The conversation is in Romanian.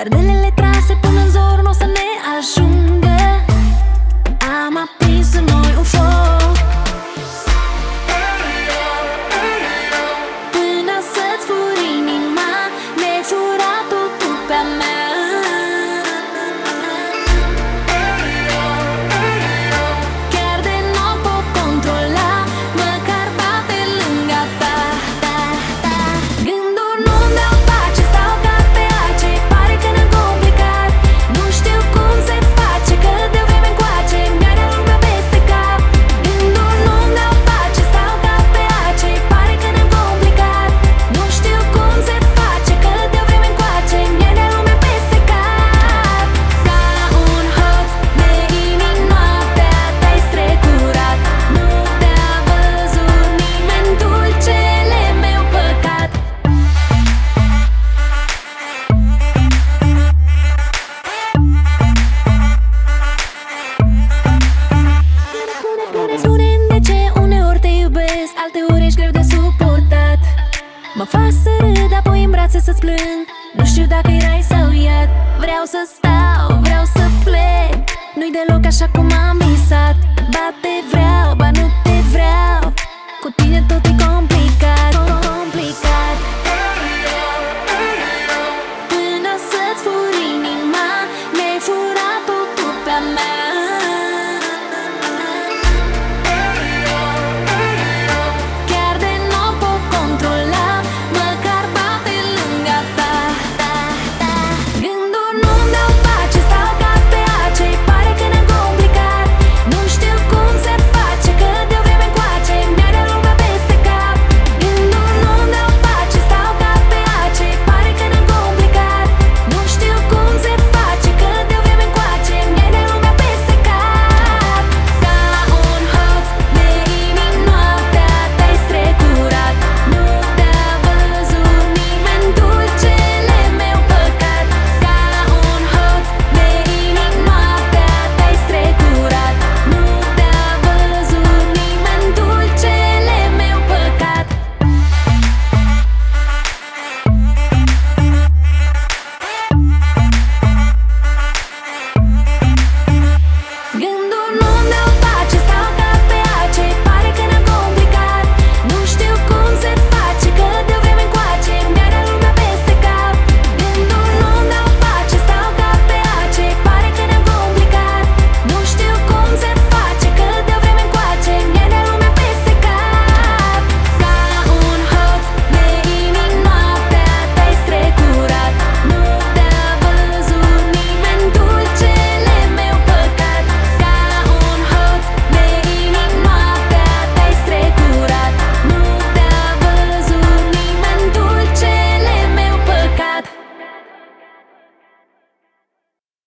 Perderle Nu știu dacă e sau iad. Vreau să stau, vreau să plec. Nu-i deloc așa cum am visat.